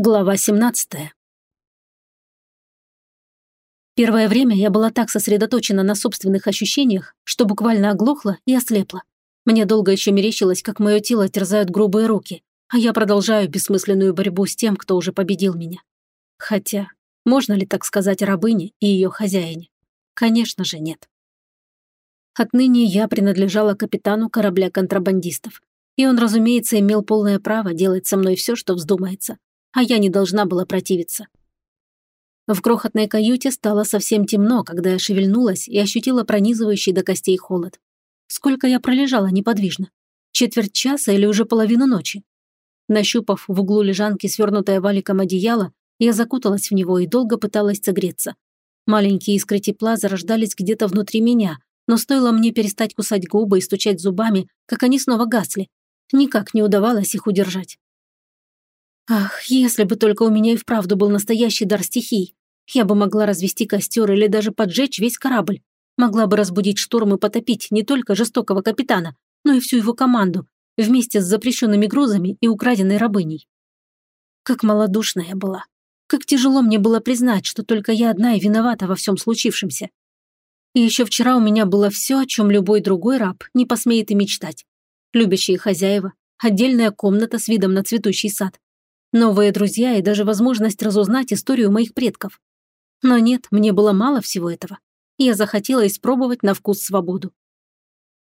Глава 17. Первое время я была так сосредоточена на собственных ощущениях, что буквально оглохла и ослепла. Мне долго еще мерещилось, как мое тело терзают грубые руки, а я продолжаю бессмысленную борьбу с тем, кто уже победил меня. Хотя, можно ли так сказать рабыне и ее хозяине? Конечно же нет. Отныне я принадлежала капитану корабля контрабандистов, и он, разумеется, имел полное право делать со мной все, что вздумается, а я не должна была противиться. В крохотной каюте стало совсем темно, когда я шевельнулась и ощутила пронизывающий до костей холод. Сколько я пролежала неподвижно? Четверть часа или уже половину ночи? Нащупав в углу лежанки свернутое валиком одеяло, я закуталась в него и долго пыталась согреться. Маленькие искры тепла зарождались где-то внутри меня, но стоило мне перестать кусать губы и стучать зубами, как они снова гасли. Никак не удавалось их удержать. Ах, если бы только у меня и вправду был настоящий дар стихий. Я бы могла развести костер или даже поджечь весь корабль. Могла бы разбудить шторм и потопить не только жестокого капитана, но и всю его команду, вместе с запрещенными грузами и украденной рабыней. Как малодушна я была. Как тяжело мне было признать, что только я одна и виновата во всем случившемся. И еще вчера у меня было все, о чем любой другой раб не посмеет и мечтать. Любящие хозяева, отдельная комната с видом на цветущий сад, новые друзья и даже возможность разузнать историю моих предков. Но нет, мне было мало всего этого. Я захотела испробовать на вкус свободу.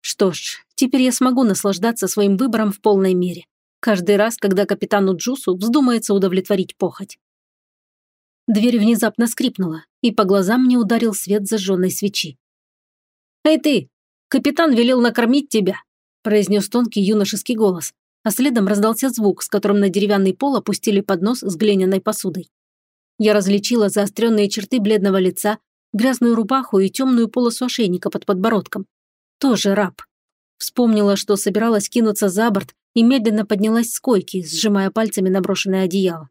Что ж, теперь я смогу наслаждаться своим выбором в полной мере. Каждый раз, когда капитану Джусу вздумается удовлетворить похоть. Дверь внезапно скрипнула, и по глазам мне ударил свет зажженной свечи. «Эй ты! Капитан велел накормить тебя!» произнес тонкий юношеский голос, а следом раздался звук, с которым на деревянный пол опустили поднос с глиняной посудой. Я различила заостренные черты бледного лица, грязную рубаху и темную полосу ошейника под подбородком. Тоже раб. Вспомнила, что собиралась кинуться за борт и медленно поднялась с койки, сжимая пальцами наброшенное одеяло.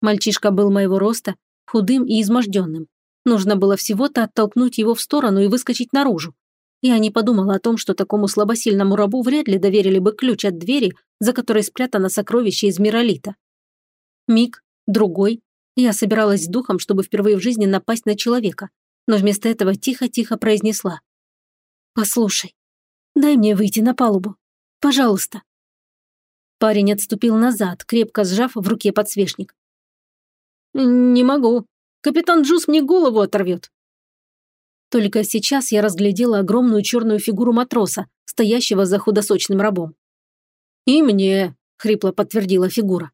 Мальчишка был моего роста, худым и изможденным. Нужно было всего-то оттолкнуть его в сторону и выскочить наружу. Я не подумала о том, что такому слабосильному рабу вряд ли доверили бы ключ от двери, за которой спрятано сокровище из миролита. Миг, другой, я собиралась с духом, чтобы впервые в жизни напасть на человека, но вместо этого тихо-тихо произнесла. «Послушай, дай мне выйти на палубу. Пожалуйста». Парень отступил назад, крепко сжав в руке подсвечник. «Не могу. Капитан Джус мне голову оторвет». Только сейчас я разглядела огромную черную фигуру матроса, стоящего за худосочным рабом. «И мне», — хрипло подтвердила фигура.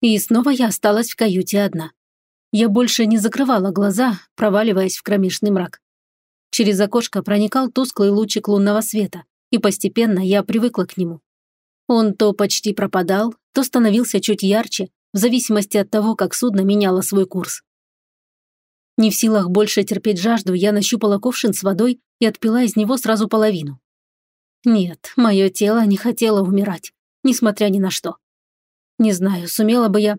И снова я осталась в каюте одна. Я больше не закрывала глаза, проваливаясь в кромешный мрак. Через окошко проникал тусклый лучик лунного света, и постепенно я привыкла к нему. Он то почти пропадал, то становился чуть ярче, в зависимости от того, как судно меняло свой курс. Не в силах больше терпеть жажду, я нащупала ковшин с водой и отпила из него сразу половину. Нет, мое тело не хотело умирать, несмотря ни на что. Не знаю, сумела бы я...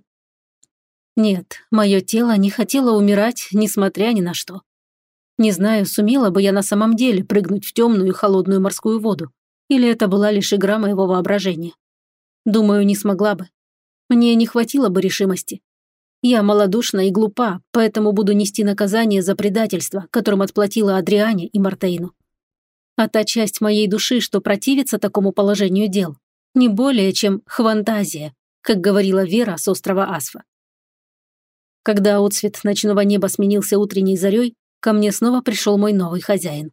Нет, мое тело не хотело умирать, несмотря ни на что. Не знаю, сумела бы я на самом деле прыгнуть в темную и холодную морскую воду, или это была лишь игра моего воображения. Думаю, не смогла бы. Мне не хватило бы решимости. Я малодушна и глупа, поэтому буду нести наказание за предательство, которым отплатила Адриане и Мартейну. А та часть моей души, что противится такому положению дел, не более чем хвантазия, как говорила Вера с острова Асфа. Когда отцвет ночного неба сменился утренней зарей, ко мне снова пришел мой новый хозяин.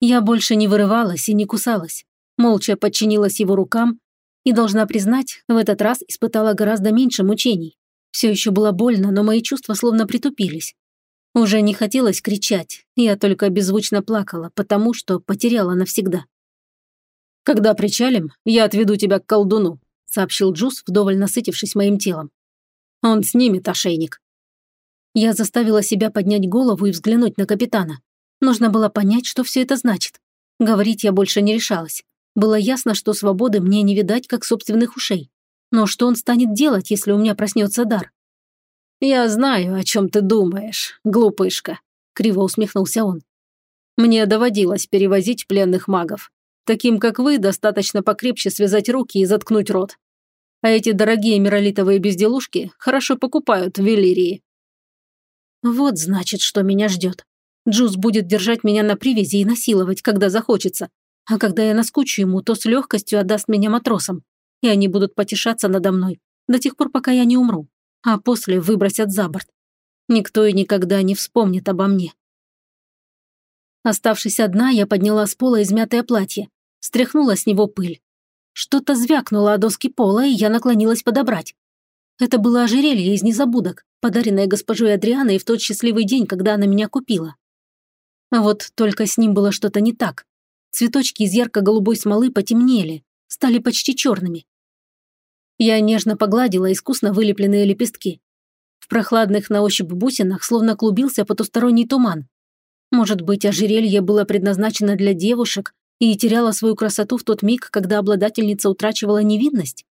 Я больше не вырывалась и не кусалась, молча подчинилась его рукам и, должна признать, в этот раз испытала гораздо меньше мучений. Все еще было больно, но мои чувства словно притупились. Уже не хотелось кричать, я только беззвучно плакала, потому что потеряла навсегда. «Когда причалим, я отведу тебя к колдуну», сообщил Джус, вдоволь насытившись моим телом. «Он снимет ошейник». Я заставила себя поднять голову и взглянуть на капитана. Нужно было понять, что все это значит. Говорить я больше не решалась. Было ясно, что свободы мне не видать, как собственных ушей. Но что он станет делать, если у меня проснется дар? «Я знаю, о чем ты думаешь, глупышка», – криво усмехнулся он. «Мне доводилось перевозить пленных магов. Таким, как вы, достаточно покрепче связать руки и заткнуть рот. а эти дорогие миролитовые безделушки хорошо покупают в Велирии. Вот значит, что меня ждет. Джуз будет держать меня на привязи и насиловать, когда захочется. А когда я наскучу ему, то с легкостью отдаст меня матросам. И они будут потешаться надо мной до тех пор, пока я не умру. А после выбросят за борт. Никто и никогда не вспомнит обо мне. Оставшись одна, я подняла с пола измятое платье, стряхнула с него пыль. Что-то звякнуло о доски пола, и я наклонилась подобрать. Это было ожерелье из незабудок, подаренное госпожой Адрианой в тот счастливый день, когда она меня купила. А вот только с ним было что-то не так. Цветочки из ярко-голубой смолы потемнели, стали почти черными. Я нежно погладила искусно вылепленные лепестки. В прохладных на ощупь бусинах словно клубился потусторонний туман. Может быть, ожерелье было предназначено для девушек и теряло свою красоту в тот миг, когда обладательница утрачивала невинность?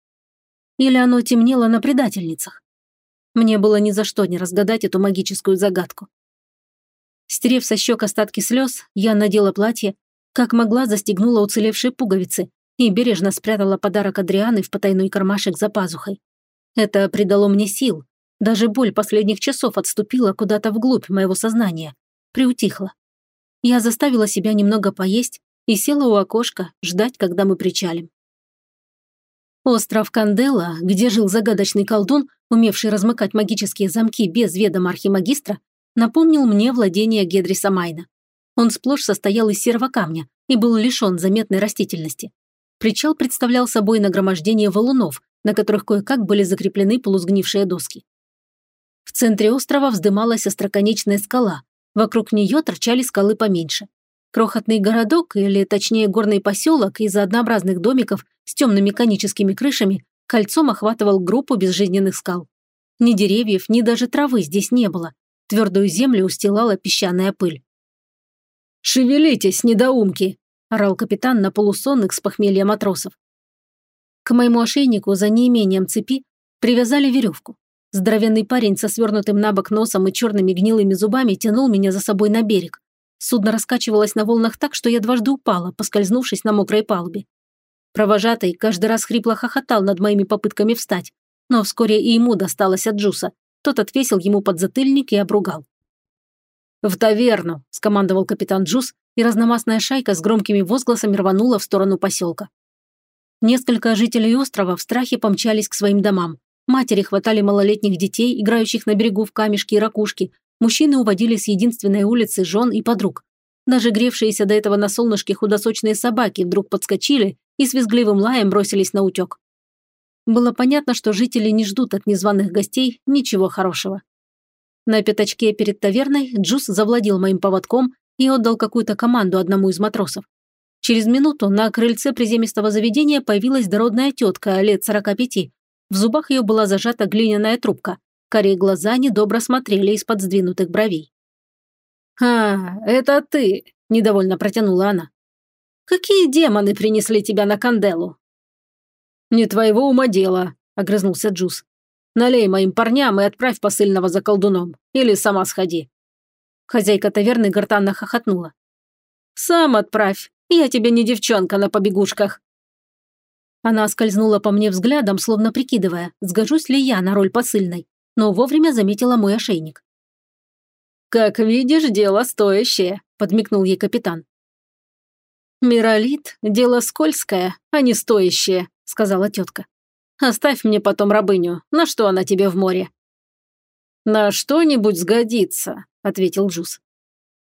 Или оно темнело на предательницах? Мне было ни за что не разгадать эту магическую загадку. Стерев со щек остатки слез, я надела платье, как могла застегнула уцелевшие пуговицы и бережно спрятала подарок Адрианы в потайной кармашек за пазухой. Это придало мне сил. Даже боль последних часов отступила куда-то вглубь моего сознания. Приутихла. Я заставила себя немного поесть и села у окошка ждать, когда мы причалим. Остров Кандела, где жил загадочный колдун, умевший размыкать магические замки без ведома архимагистра, напомнил мне владение Гедриса Майна. Он сплошь состоял из серого камня и был лишен заметной растительности. Причал представлял собой нагромождение валунов, на которых кое-как были закреплены полузгнившие доски. В центре острова вздымалась остроконечная скала, вокруг нее торчали скалы поменьше. Крохотный городок, или точнее горный поселок из однообразных домиков с темными коническими крышами, кольцом охватывал группу безжизненных скал. Ни деревьев, ни даже травы здесь не было, Твердую землю устилала песчаная пыль. «Шевелитесь, недоумки!» – орал капитан на полусонных с похмелья матросов. К моему ошейнику за неимением цепи привязали веревку. Здоровенный парень со свернутым на бок носом и черными гнилыми зубами тянул меня за собой на берег. Судно раскачивалось на волнах так, что я дважды упала, поскользнувшись на мокрой палубе. Провожатый каждый раз хрипло хохотал над моими попытками встать, но вскоре и ему досталось от Джуса. Тот отвесил ему подзатыльник и обругал. «В таверну!» – скомандовал капитан Джус, и разномастная шайка с громкими возгласами рванула в сторону поселка. Несколько жителей острова в страхе помчались к своим домам. Матери хватали малолетних детей, играющих на берегу в камешки и ракушки. Мужчины уводили с единственной улицы жен и подруг. Даже гревшиеся до этого на солнышке худосочные собаки вдруг подскочили и с визгливым лаем бросились на утек. Было понятно, что жители не ждут от незваных гостей ничего хорошего. На пятачке перед таверной Джус завладел моим поводком и отдал какую-то команду одному из матросов. Через минуту на крыльце приземистого заведения появилась дородная тетка лет 45. В зубах ее была зажата глиняная трубка. Корей глаза недобро смотрели из-под сдвинутых бровей. «А, это ты!» – недовольно протянула она. «Какие демоны принесли тебя на Канделу? «Не твоего ума дело», – огрызнулся Джуз. «Налей моим парням и отправь посыльного за колдуном. Или сама сходи». Хозяйка таверны гортанно хохотнула. «Сам отправь. Я тебе не девчонка на побегушках». Она скользнула по мне взглядом, словно прикидывая, сгожусь ли я на роль посыльной, но вовремя заметила мой ошейник. «Как видишь, дело стоящее», – подмигнул ей капитан. «Миролит – дело скользкое, а не стоящее», сказала тетка. «Оставь мне потом рабыню. На что она тебе в море?» «На что-нибудь сгодится», – ответил Джуз.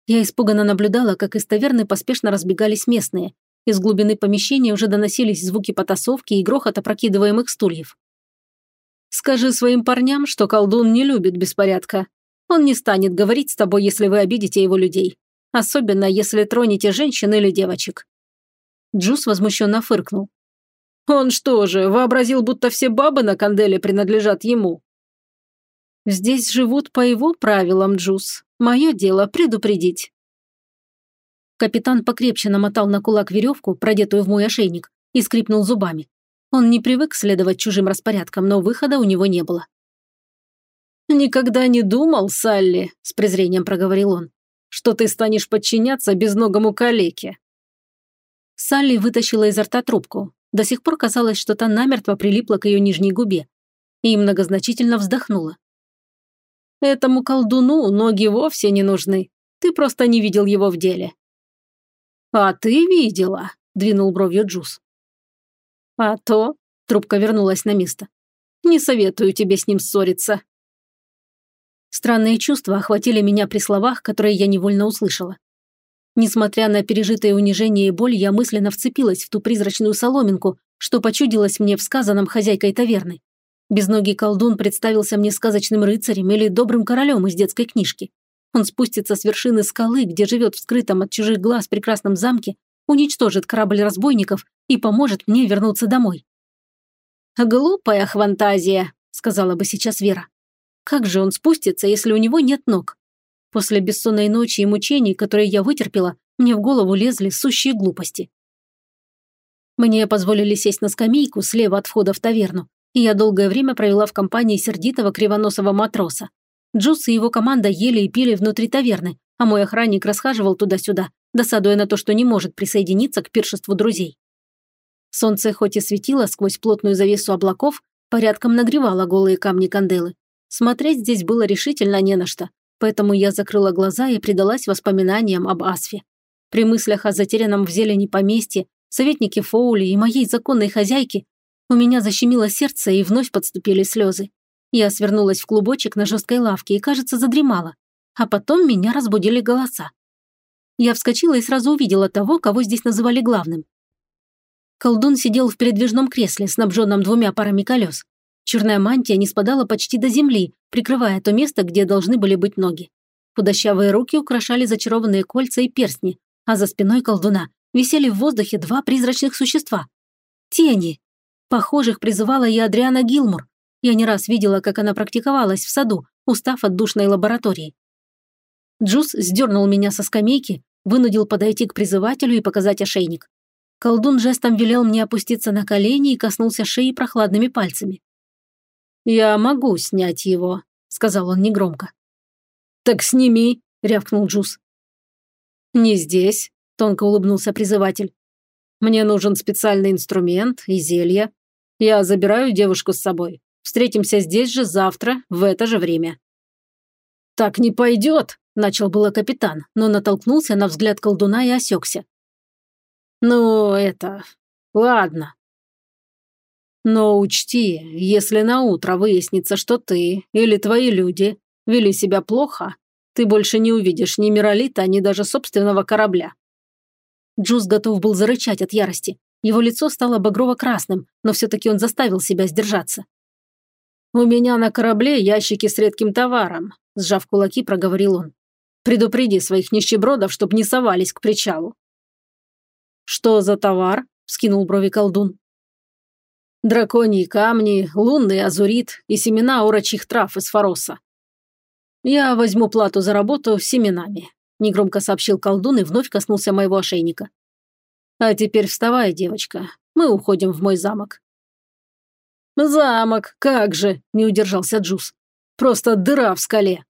Я испуганно наблюдала, как из таверны поспешно разбегались местные. Из глубины помещения уже доносились звуки потасовки и грохот опрокидываемых стульев. «Скажи своим парням, что колдун не любит беспорядка. Он не станет говорить с тобой, если вы обидите его людей. Особенно, если тронете женщин или девочек». Джуз возмущенно фыркнул. Он что же, вообразил, будто все бабы на канделе принадлежат ему? Здесь живут по его правилам, Джуз. Мое дело предупредить. Капитан покрепче намотал на кулак веревку, продетую в мой ошейник, и скрипнул зубами. Он не привык следовать чужим распорядкам, но выхода у него не было. «Никогда не думал, Салли», – с презрением проговорил он, «что ты станешь подчиняться безногому калеке». Салли вытащила изо рта трубку, До сих пор казалось, что та намертво прилипла к ее нижней губе. И многозначительно вздохнула. «Этому колдуну ноги вовсе не нужны. Ты просто не видел его в деле». «А ты видела», – двинул бровью Джуз. «А то», – трубка вернулась на место. «Не советую тебе с ним ссориться». Странные чувства охватили меня при словах, которые я невольно услышала. Несмотря на пережитое унижение и боль, я мысленно вцепилась в ту призрачную соломинку, что почудилось мне в сказанном хозяйкой таверны. Безногий колдун представился мне сказочным рыцарем или добрым королем из детской книжки. Он спустится с вершины скалы, где живет в скрытом от чужих глаз прекрасном замке, уничтожит корабль разбойников и поможет мне вернуться домой. «Глупая фантазия», — сказала бы сейчас Вера. «Как же он спустится, если у него нет ног? После бессонной ночи и мучений, которые я вытерпела, мне в голову лезли сущие глупости. Мне позволили сесть на скамейку слева от входа в таверну, и я долгое время провела в компании сердитого кривоносого матроса. Джус и его команда ели и пили внутри таверны, а мой охранник расхаживал туда-сюда, досадуя на то, что не может присоединиться к пиршеству друзей. Солнце хоть и светило сквозь плотную завесу облаков, порядком нагревало голые камни канделы. Смотреть здесь было решительно не на что, поэтому я закрыла глаза и предалась воспоминаниям об Асфе. При мыслях о затерянном в зелени поместье, советнике Фоули и моей законной хозяйке у меня защемило сердце и вновь подступили слезы. Я свернулась в клубочек на жесткой лавке и, кажется, задремала. А потом меня разбудили голоса. Я вскочила и сразу увидела того, кого здесь называли главным. Колдун сидел в передвижном кресле, снабженном двумя парами колес. Черная мантия не спадала почти до земли, прикрывая то место, где должны были быть ноги. Худощавые руки украшали зачарованные кольца и перстни, а за спиной колдуна висели в воздухе два призрачных существа. Тени. Похожих призывала и Адриана Гилмур. Я не раз видела, как она практиковалась в саду, устав от душной лаборатории. Джус сдернул меня со скамейки, вынудил подойти к призывателю и показать ошейник. Колдун жестом велел мне опуститься на колени и коснулся шеи прохладными пальцами. «Я могу снять его», — сказал он негромко. «Так сними», — рявкнул Джуз. «Не здесь», — тонко улыбнулся призыватель. «Мне нужен специальный инструмент и зелье. Я забираю девушку с собой. Встретимся здесь же завтра, в это же время». «Так не пойдет», – начал было капитан, но натолкнулся на взгляд колдуна и осекся. «Ну, это... Ладно, но учти, если на утро выяснится, что ты или твои люди вели себя плохо, ты больше не увидишь ни Миролита, ни даже собственного корабля». Джуз готов был зарычать от ярости. Его лицо стало багрово-красным, но все-таки он заставил себя сдержаться. «У меня на корабле ящики с редким товаром», – сжав кулаки, проговорил он. «Предупреди своих нищебродов, чтоб не совались к причалу». «Что за товар?» – вскинул брови колдун. Драконьи камни, лунный азурит и семена орочих трав из фороса. Я возьму плату за работу семенами, негромко сообщил колдун и вновь коснулся моего ошейника. А теперь вставай, девочка, мы уходим в мой замок. Замок, как же, не удержался Джус. Просто дыра в скале.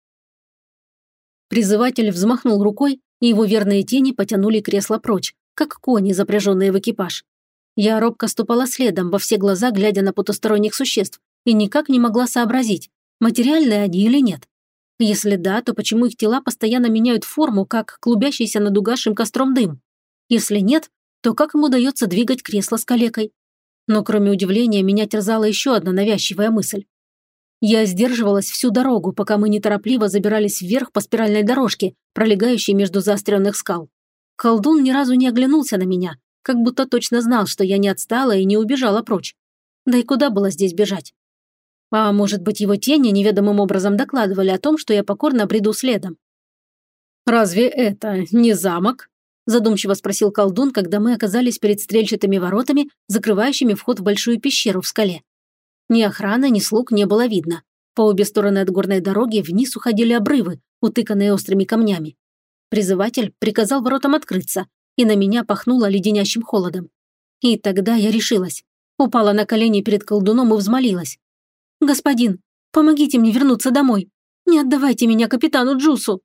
Призыватель взмахнул рукой, и его верные тени потянули кресло прочь, как кони, запряженные в экипаж. Я робко ступала следом, во все глаза глядя на потусторонних существ, и никак не могла сообразить, материальные они или нет. Если да, то почему их тела постоянно меняют форму, как клубящийся над угасшим костром дым? Если нет, то как им удается двигать кресло с калекой? Но кроме удивления, меня терзала еще одна навязчивая мысль. Я сдерживалась всю дорогу, пока мы неторопливо забирались вверх по спиральной дорожке, пролегающей между заостренных скал. Колдун ни разу не оглянулся на меня, как будто точно знал, что я не отстала и не убежала прочь. Да и куда было здесь бежать? А может быть, его тени неведомым образом докладывали о том, что я покорно бреду следом? «Разве это не замок?» – задумчиво спросил колдун, когда мы оказались перед стрельчатыми воротами, закрывающими вход в большую пещеру в скале. Ни охраны, ни слуг не было видно. По обе стороны от горной дороги вниз уходили обрывы, утыканные острыми камнями. Призыватель приказал воротам открыться, и на меня пахнуло леденящим холодом. И тогда я решилась. Упала на колени перед колдуном и взмолилась. «Господин, помогите мне вернуться домой. Не отдавайте меня капитану Джусу».